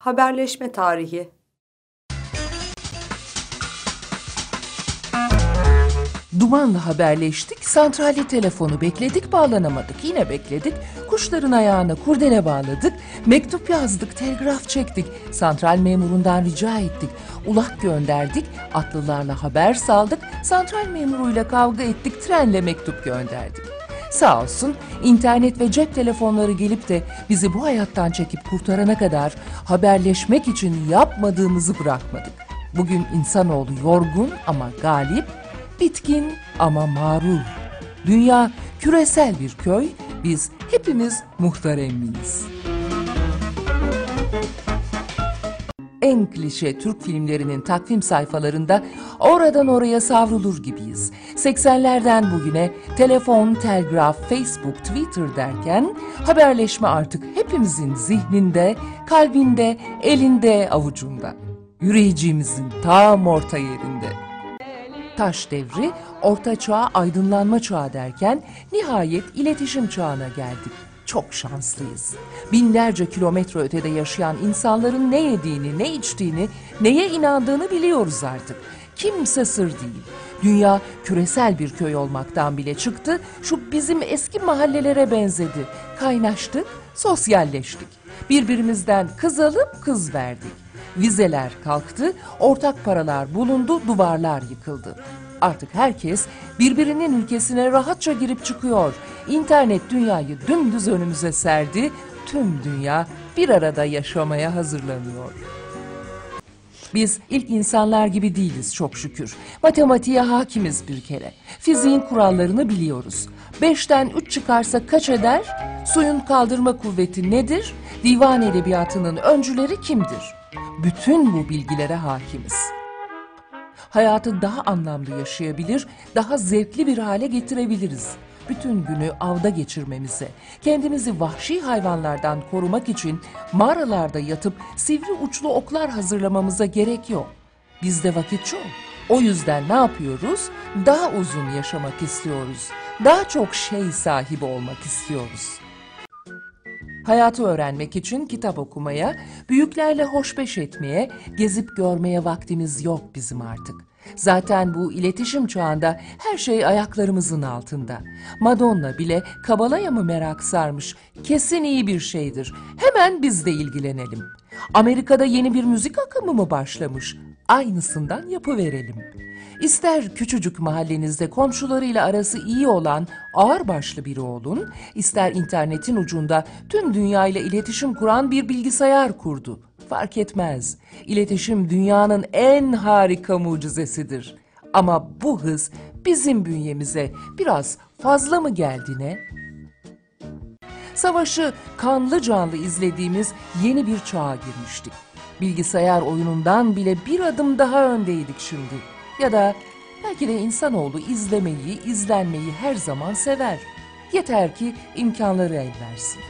Haberleşme tarihi Dumanla haberleştik, santrali telefonu bekledik, bağlanamadık. Yine bekledik, kuşların ayağına kurdele bağladık, mektup yazdık, telgraf çektik, santral memurundan rica ettik, ulak gönderdik, atlılarla haber saldık, santral memuruyla kavga ettik, trenle mektup gönderdik. Sağ olsun internet ve cep telefonları gelip de bizi bu hayattan çekip kurtarana kadar haberleşmek için yapmadığımızı bırakmadık. Bugün insanoğlu yorgun ama galip, bitkin ama mağrur. Dünya küresel bir köy, biz hepimiz muhteremliyiz. En klişe Türk filmlerinin takvim sayfalarında oradan oraya savrulur gibiyiz. 80'lerden bugüne telefon, telgraf, Facebook, Twitter derken haberleşme artık hepimizin zihninde, kalbinde, elinde, avucunda. Yürüyeceğimizin tam orta yerinde taş devri, orta çağ, aydınlanma çağı derken nihayet iletişim çağına geldik. Çok şanslıyız. Binlerce kilometre ötede yaşayan insanların ne yediğini, ne içtiğini, neye inandığını biliyoruz artık. Kimse sır değil. Dünya küresel bir köy olmaktan bile çıktı. Şu bizim eski mahallelere benzedi. Kaynaştık, sosyalleştik. Birbirimizden kız alıp kız verdik. Vizeler kalktı, ortak paralar bulundu, duvarlar yıkıldı. Artık herkes birbirinin ülkesine rahatça girip çıkıyor. İnternet dünyayı dümdüz önümüze serdi. Tüm dünya bir arada yaşamaya hazırlanıyor. Biz ilk insanlar gibi değiliz çok şükür. Matematiğe hakimiz bir kere. Fiziğin kurallarını biliyoruz. Beşten üç çıkarsa kaç eder? Suyun kaldırma kuvveti nedir? Divan edebiyatının öncüleri kimdir? Bütün bu bilgilere hakimiz. Hayatı daha anlamlı yaşayabilir, daha zevkli bir hale getirebiliriz. Bütün günü avda geçirmemize, kendimizi vahşi hayvanlardan korumak için mağaralarda yatıp sivri uçlu oklar hazırlamamıza gerek yok. Bizde vakit çok. O yüzden ne yapıyoruz? Daha uzun yaşamak istiyoruz. Daha çok şey sahibi olmak istiyoruz. Hayatı öğrenmek için kitap okumaya, büyüklerle hoşbeş etmeye, gezip görmeye vaktimiz yok bizim artık. Zaten bu iletişim çağında her şey ayaklarımızın altında. Madonna bile Kabala'ya mı merak sarmış? Kesin iyi bir şeydir. Hemen biz de ilgilenelim. Amerika'da yeni bir müzik akımı mı başlamış? Aynısından yapıverelim. İster küçücük mahallenizde komşularıyla arası iyi olan ağırbaşlı biri olun, ister internetin ucunda tüm dünyayla iletişim kuran bir bilgisayar kurdu. Fark etmez. İletişim dünyanın en harika mucizesidir. Ama bu hız bizim bünyemize biraz fazla mı geldi ne? Savaşı kanlı canlı izlediğimiz yeni bir çağa girmiştik. Bilgisayar oyunundan bile bir adım daha öndeydik şimdi. Ya da belki de insanoğlu izlemeyi, izlenmeyi her zaman sever. Yeter ki imkanları el versin.